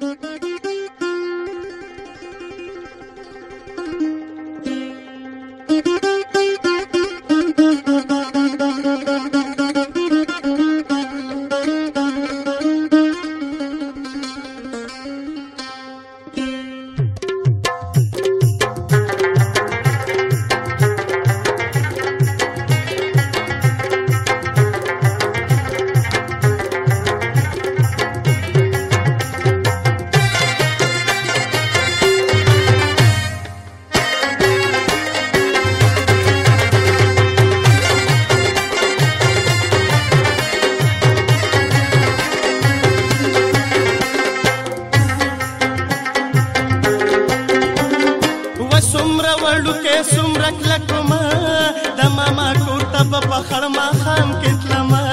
Thank you. وړو کې سمره کلکما د ماما کور ته په خړ ما خام کې تلما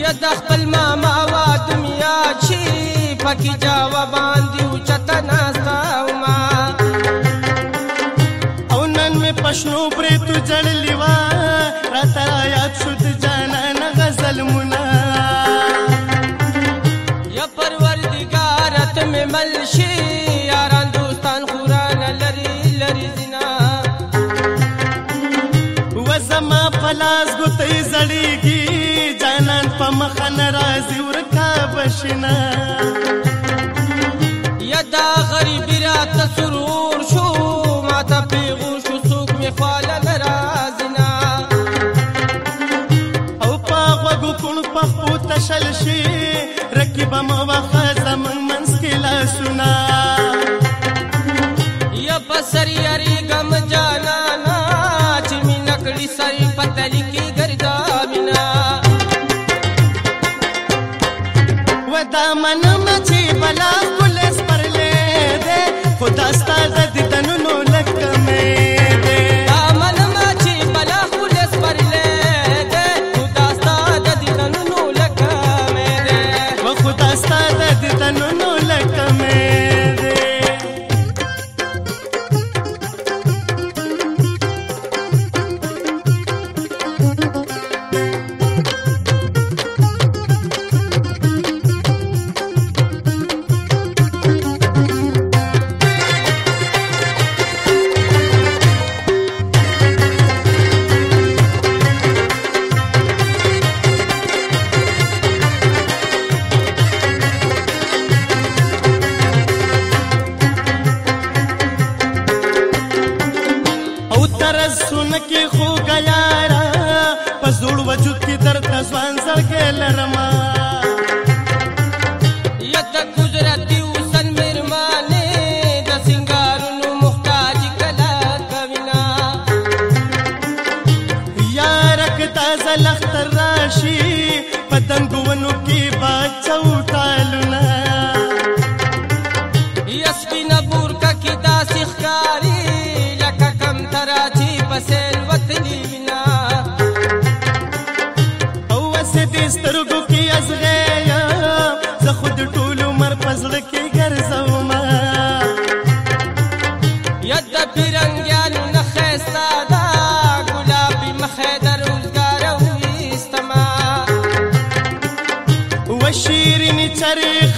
یا د خپل ماما وا دنیا چی پکې جاوا باندې او چتا ناستا ما او نن می پښنو پرې تو جړلې وا راته یاد شوت جانان غزل منا یا پروردگار ته مل شي زړیږي جانان په مخ نه راځي ورکا بشنا یدا غریب را تسرور شو ما ته پیغو شو څوک می خاله ناراضنا او په غوګو کون په پوت شل شي رکیب ما واخه زمون منس کې لا سنا یا بسریا دامن مچې بلا پولیس پر لې دې خدا ستاسو غزل اختر راشي پتنګونو کې با چوټالونه یسبین بور کا کی داس ښکاری لکه کم تراچی پسیل وطنینا او وسه دې سترګو کې ازغه یا زه خود ټول عمر پزړ کې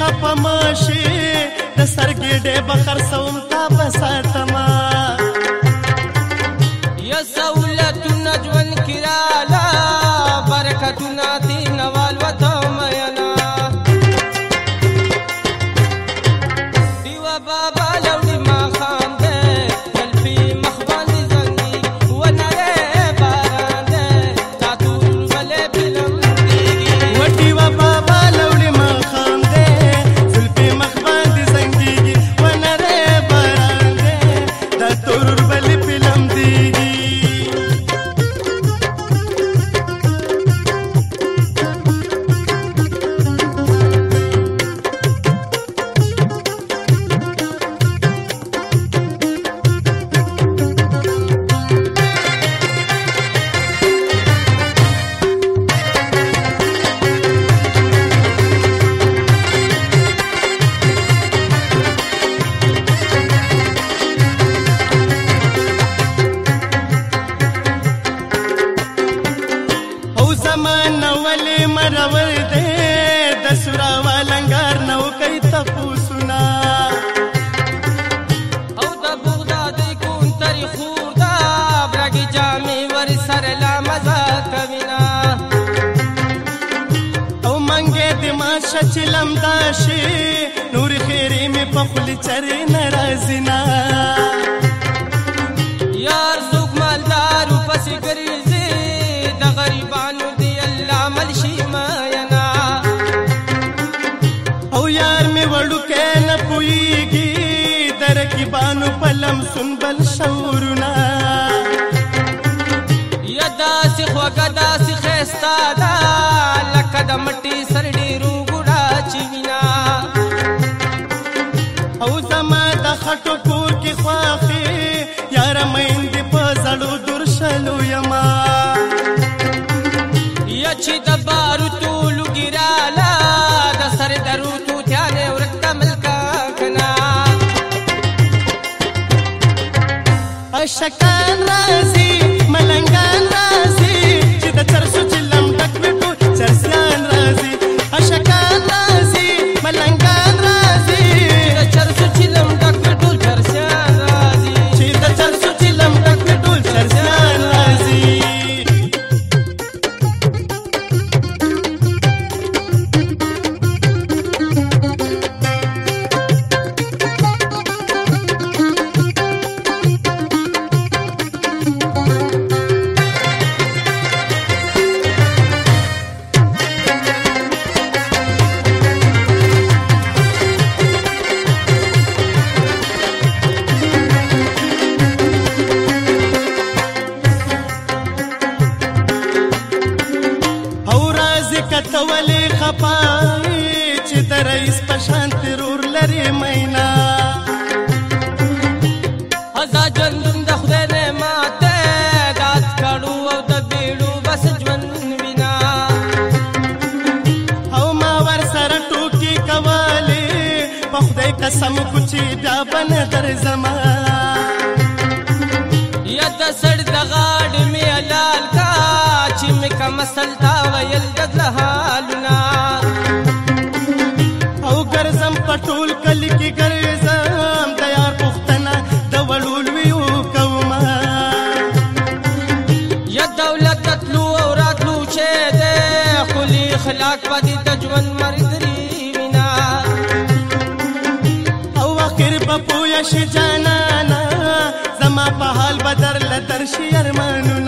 خپه ماشي د سرګېډې به خرڅوم تا به ساتما یا سولتونه ژوند کړه برکتونه دي ته چلم دا شي نور خیرې مې په خولې چرې نه راځي نه یار څوک مالدارو پسې ګرځي د غریبانو دی الله مل شي ماینا او یار مې وړوکې نه پويږي د رقیبانو په لمسون بل شورونه یا داسې خوږه داسې ښایسته ده لکه د مټې سر خټو کور کې خواخي یار مېندې په زړو دور شلو یما یا چې د بارو تولو ګرالا د سر درو تو ته ورکتا ملکا کنا اشکان رازي ملنګان خزا ژوندون د خدای نعمت د اسکړو او د بیړو بس ژوند وینا او ما ور سره ټوکی کواله په خدای قسم کوچی دا بن در زما یا د سړ د غاډ می لال کا چې مې کم سلتا ویل د حالنا او ګرزم پټول کلی کی ګرزم راشي جانانا زما په حال بدر لتر شي ارمانو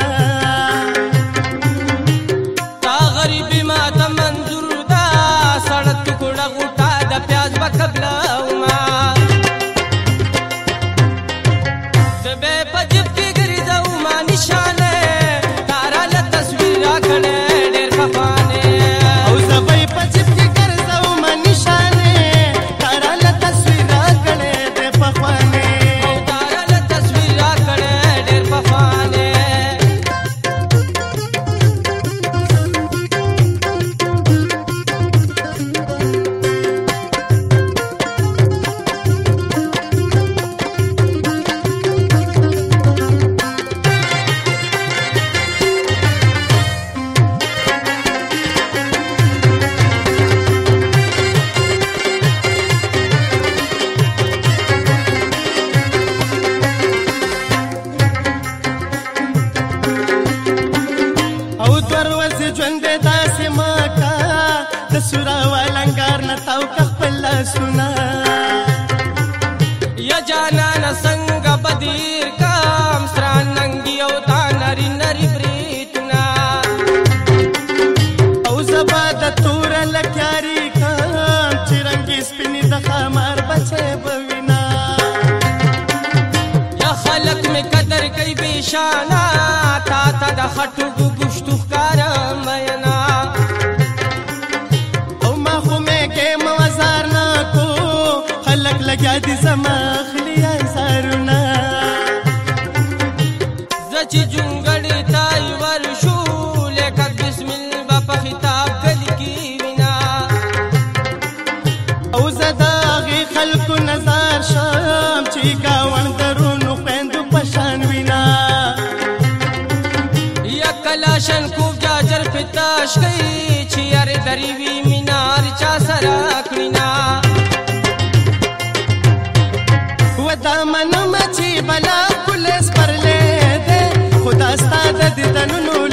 یا جانان څنګه بدیر کام سران ننګي او تا نری نری بریتنا او زباد تور لکیاری کام چرنګي سپینې د خمار بچې بوینا یا خلق می قدر کوي بشانا تا تا د خټو ګشتو ښکار مینا او ما خو مې کې موزار نه کو خلق لګیا دي زمان پتاش کئی چی یار دریوی منار چا سرا کڑینا و دامنم چی بلا پولیس پر لے دے خدا ستا د دنونو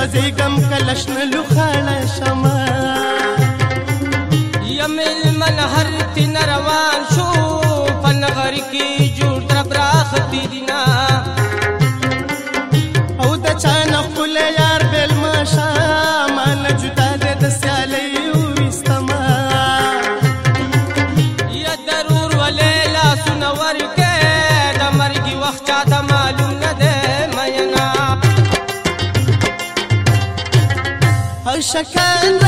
وزیګم کلشن لوخاله شما یمل من هر تن روان شو فن غر کی جوړ تر براختی دینا chacana.